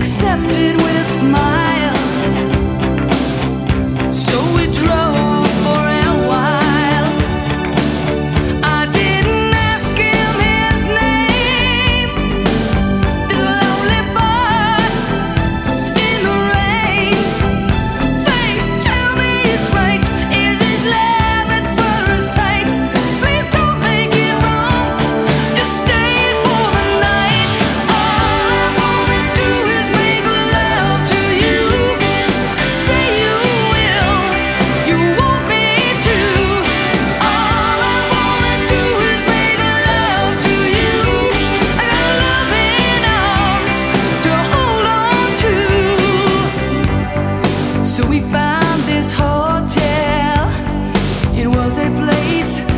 accepted with a smile. Please.